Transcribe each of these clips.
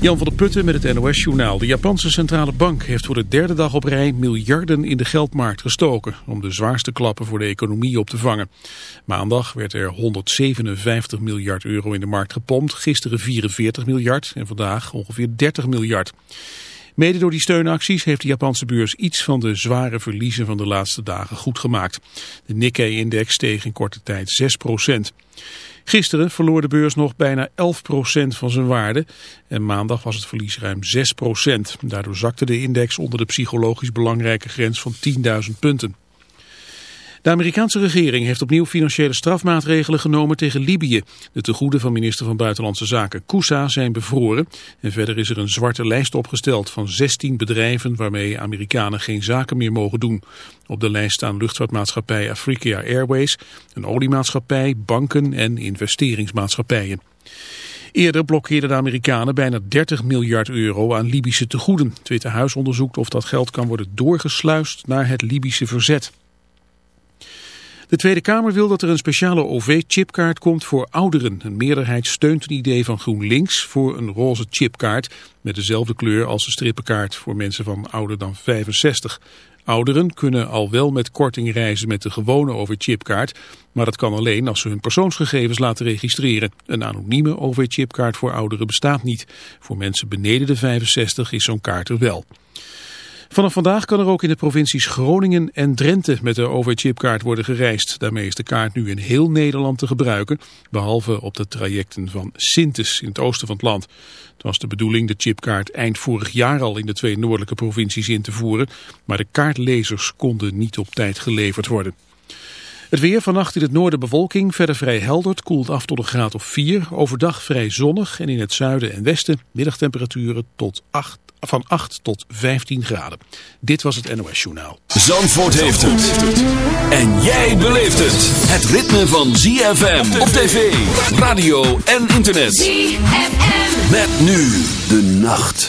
Jan van der Putten met het NOS-journaal. De Japanse centrale bank heeft voor de derde dag op rij miljarden in de geldmarkt gestoken... om de zwaarste klappen voor de economie op te vangen. Maandag werd er 157 miljard euro in de markt gepompt, gisteren 44 miljard en vandaag ongeveer 30 miljard. Mede door die steunacties heeft de Japanse beurs iets van de zware verliezen van de laatste dagen goed gemaakt. De Nikkei-index steeg in korte tijd 6 procent. Gisteren verloor de beurs nog bijna 11% van zijn waarde en maandag was het verlies ruim 6%. Daardoor zakte de index onder de psychologisch belangrijke grens van 10.000 punten. De Amerikaanse regering heeft opnieuw financiële strafmaatregelen genomen tegen Libië. De tegoeden van minister van Buitenlandse Zaken Kousa zijn bevroren. En verder is er een zwarte lijst opgesteld van 16 bedrijven waarmee Amerikanen geen zaken meer mogen doen. Op de lijst staan luchtvaartmaatschappij Africa Airways, een oliemaatschappij, banken en investeringsmaatschappijen. Eerder blokkeerden de Amerikanen bijna 30 miljard euro aan Libische tegoeden. Het Witte Huis onderzoekt of dat geld kan worden doorgesluist naar het Libische verzet. De Tweede Kamer wil dat er een speciale OV-chipkaart komt voor ouderen. Een meerderheid steunt het idee van GroenLinks voor een roze chipkaart met dezelfde kleur als de strippenkaart voor mensen van ouder dan 65. Ouderen kunnen al wel met korting reizen met de gewone OV-chipkaart, maar dat kan alleen als ze hun persoonsgegevens laten registreren. Een anonieme OV-chipkaart voor ouderen bestaat niet. Voor mensen beneden de 65 is zo'n kaart er wel. Vanaf vandaag kan er ook in de provincies Groningen en Drenthe met de OV-chipkaart worden gereisd. Daarmee is de kaart nu in heel Nederland te gebruiken, behalve op de trajecten van Sintes in het oosten van het land. Het was de bedoeling de chipkaart eind vorig jaar al in de twee noordelijke provincies in te voeren, maar de kaartlezers konden niet op tijd geleverd worden. Het weer vannacht in het noorden bewolking, verder vrij helder. Koelt af tot een graad of 4. Overdag vrij zonnig en in het zuiden en westen middagtemperaturen tot 8, van 8 tot 15 graden. Dit was het NOS Journaal. Zandvoort heeft het. En jij beleeft het. Het ritme van ZFM op tv, radio en internet. ZFM. Met nu de nacht.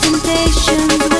Temptations,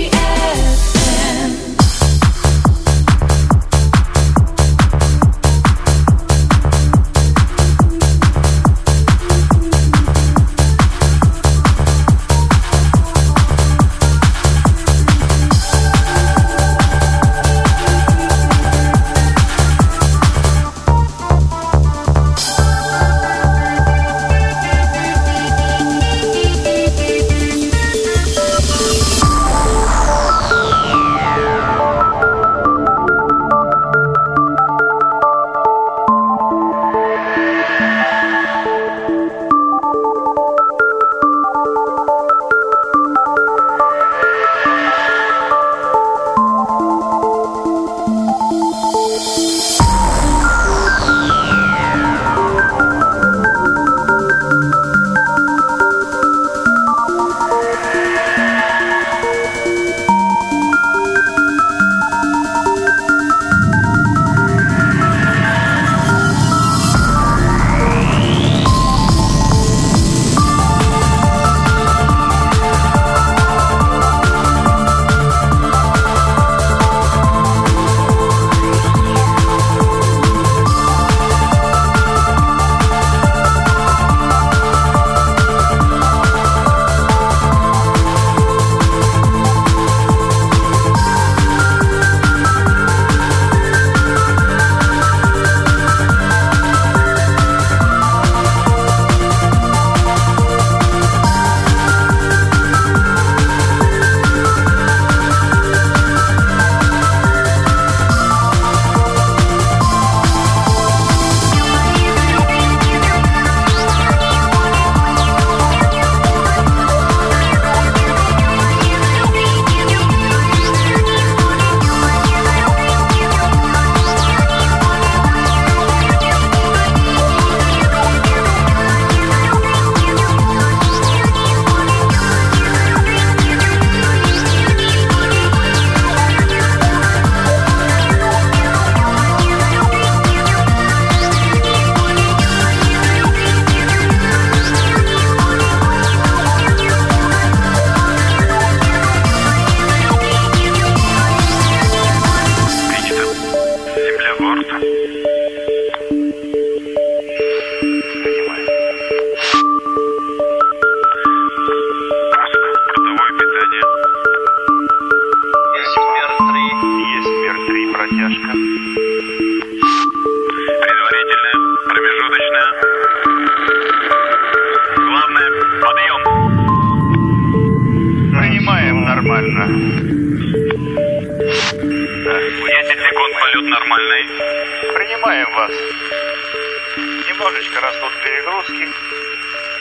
Немножечко растут перегрузки,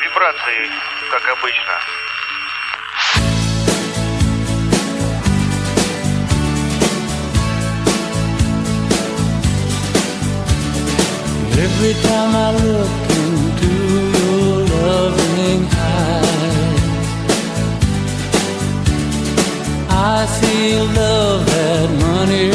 вибрации, как обычно. Every time I look into your loving eyes, I see love that money